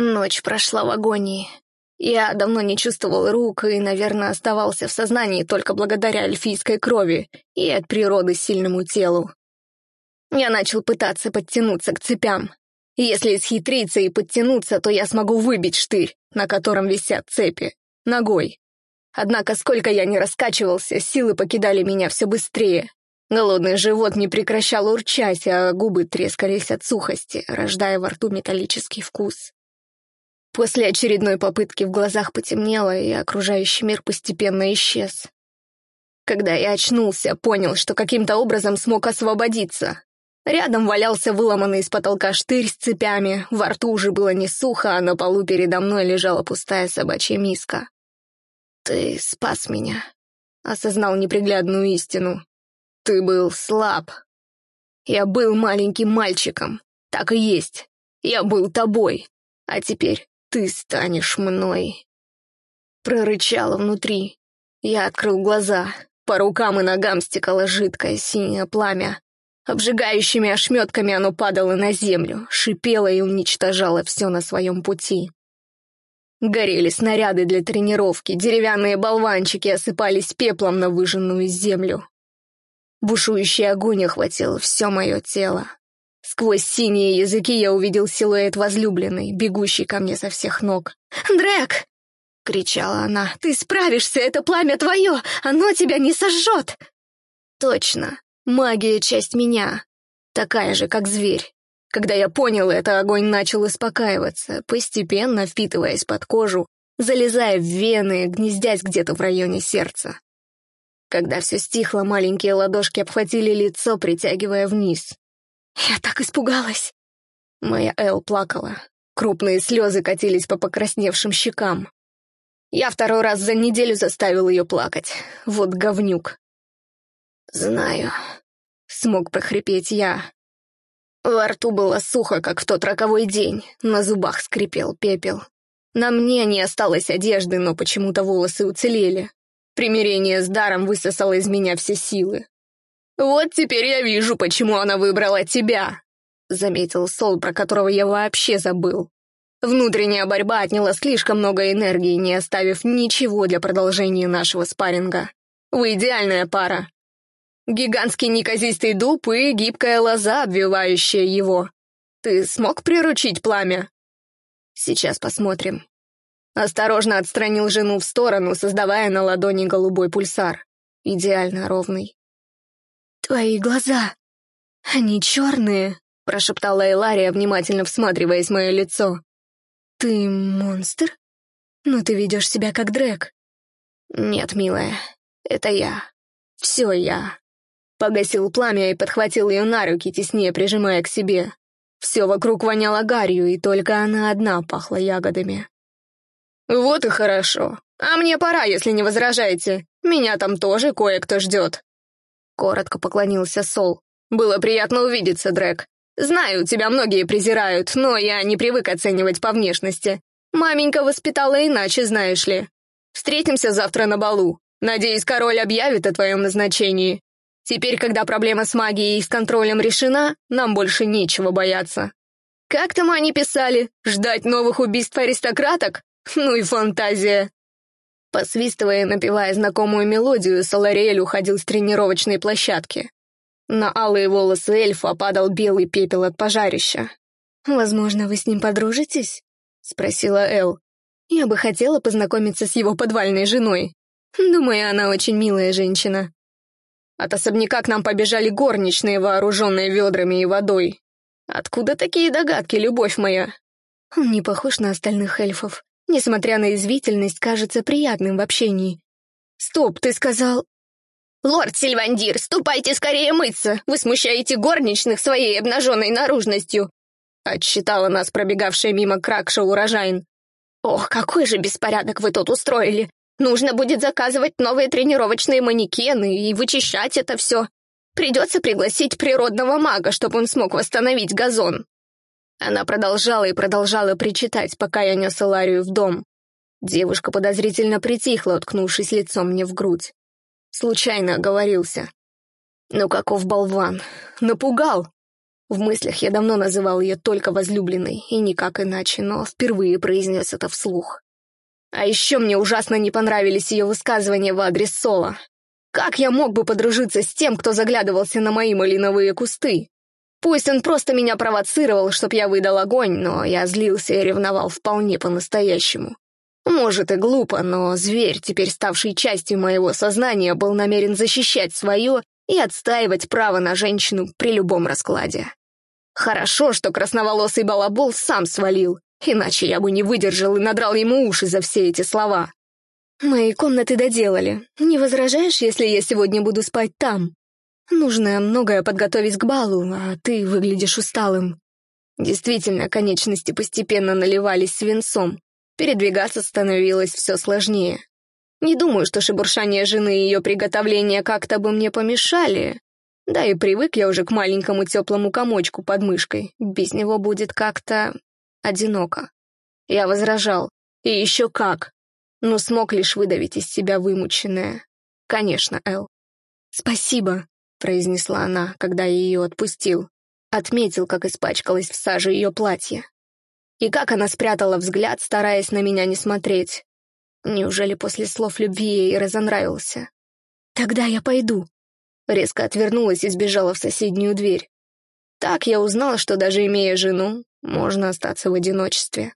Ночь прошла в агонии. Я давно не чувствовал рук и, наверное, оставался в сознании только благодаря эльфийской крови и от природы сильному телу. Я начал пытаться подтянуться к цепям. Если исхитриться и подтянуться, то я смогу выбить штырь, на котором висят цепи, ногой. Однако, сколько я не раскачивался, силы покидали меня все быстрее. Голодный живот не прекращал урчать, а губы трескались от сухости, рождая во рту металлический вкус. После очередной попытки в глазах потемнело, и окружающий мир постепенно исчез. Когда я очнулся, понял, что каким-то образом смог освободиться. Рядом валялся выломанный из потолка штырь с цепями, во рту уже было не сухо, а на полу передо мной лежала пустая собачья миска. «Ты спас меня», — осознал неприглядную истину. «Ты был слаб. Я был маленьким мальчиком, так и есть. Я был тобой, а теперь ты станешь мной. Прорычало внутри. Я открыл глаза. По рукам и ногам стекало жидкое синее пламя. Обжигающими ошметками оно падало на землю, шипело и уничтожало все на своем пути. Горели снаряды для тренировки, деревянные болванчики осыпались пеплом на выжженную землю. Бушующий огонь охватил все мое тело. Сквозь синие языки я увидел силуэт возлюбленной, бегущий ко мне со всех ног. «Дрэк!» — кричала она. «Ты справишься, это пламя твое! Оно тебя не сожжет!» «Точно, магия — часть меня, такая же, как зверь. Когда я понял это, огонь начал успокаиваться, постепенно впитываясь под кожу, залезая в вены, гнездясь где-то в районе сердца. Когда все стихло, маленькие ладошки обхватили лицо, притягивая вниз. Я так испугалась. Моя Эл плакала. Крупные слезы катились по покрасневшим щекам. Я второй раз за неделю заставил ее плакать. Вот говнюк. «Знаю», — смог прохрипеть я. Во рту было сухо, как в тот роковой день, на зубах скрипел пепел. На мне не осталось одежды, но почему-то волосы уцелели. Примирение с даром высосало из меня все силы. «Вот теперь я вижу, почему она выбрала тебя», — заметил Сол, про которого я вообще забыл. Внутренняя борьба отняла слишком много энергии, не оставив ничего для продолжения нашего спарринга. Вы идеальная пара. Гигантский неказистый дуб и гибкая лоза, обвивающая его. Ты смог приручить пламя? Сейчас посмотрим. Осторожно отстранил жену в сторону, создавая на ладони голубой пульсар. Идеально ровный. «Твои глаза! Они черные!» — прошептала Элария, внимательно всматриваясь в мое лицо. «Ты монстр? Но ты ведешь себя как Дрэк». «Нет, милая, это я. Все я». Погасил пламя и подхватил ее на руки, теснее прижимая к себе. Все вокруг воняло гарью, и только она одна пахла ягодами. «Вот и хорошо. А мне пора, если не возражаете. Меня там тоже кое-кто ждет». Коротко поклонился Сол. «Было приятно увидеться, Дрэк. Знаю, тебя многие презирают, но я не привык оценивать по внешности. Маменька воспитала иначе, знаешь ли. Встретимся завтра на балу. Надеюсь, король объявит о твоем назначении. Теперь, когда проблема с магией и с контролем решена, нам больше нечего бояться. Как там они писали? Ждать новых убийств аристократок? Ну и фантазия. Посвистывая и напевая знакомую мелодию, Солариэль уходил с тренировочной площадки. На алые волосы эльфа падал белый пепел от пожарища. «Возможно, вы с ним подружитесь?» — спросила Эл. «Я бы хотела познакомиться с его подвальной женой. Думаю, она очень милая женщина». От особняка к нам побежали горничные, вооруженные ведрами и водой. Откуда такие догадки, любовь моя? Он не похож на остальных эльфов несмотря на извительность, кажется приятным в общении. «Стоп, ты сказал...» «Лорд Сильвандир, ступайте скорее мыться! Вы смущаете горничных своей обнаженной наружностью!» Отсчитала нас пробегавшая мимо Кракша урожайн. «Ох, какой же беспорядок вы тут устроили! Нужно будет заказывать новые тренировочные манекены и вычищать это все. Придется пригласить природного мага, чтобы он смог восстановить газон». Она продолжала и продолжала причитать, пока я нес Иларию в дом. Девушка подозрительно притихла, уткнувшись лицом мне в грудь. Случайно оговорился. Ну каков болван. Напугал. В мыслях я давно называл ее только возлюбленной, и никак иначе, но впервые произнес это вслух. А еще мне ужасно не понравились ее высказывания в адрес Соло. Как я мог бы подружиться с тем, кто заглядывался на мои малиновые кусты? Пусть он просто меня провоцировал, чтоб я выдал огонь, но я злился и ревновал вполне по-настоящему. Может и глупо, но зверь, теперь ставший частью моего сознания, был намерен защищать свое и отстаивать право на женщину при любом раскладе. Хорошо, что красноволосый балабол сам свалил, иначе я бы не выдержал и надрал ему уши за все эти слова. «Мои комнаты доделали. Не возражаешь, если я сегодня буду спать там? Нужно многое подготовить к балу, а ты выглядишь усталым». Действительно, конечности постепенно наливались свинцом. Передвигаться становилось все сложнее. Не думаю, что шебуршание жены и ее приготовление как-то бы мне помешали. Да и привык я уже к маленькому теплому комочку под мышкой. Без него будет как-то одиноко. Я возражал. И еще как но смог лишь выдавить из себя вымученное. «Конечно, Эл». «Спасибо», — произнесла она, когда я ее отпустил. Отметил, как испачкалась в саже ее платье. И как она спрятала взгляд, стараясь на меня не смотреть. Неужели после слов любви ей разонравился? «Тогда я пойду». Резко отвернулась и сбежала в соседнюю дверь. Так я узнала, что даже имея жену, можно остаться в одиночестве.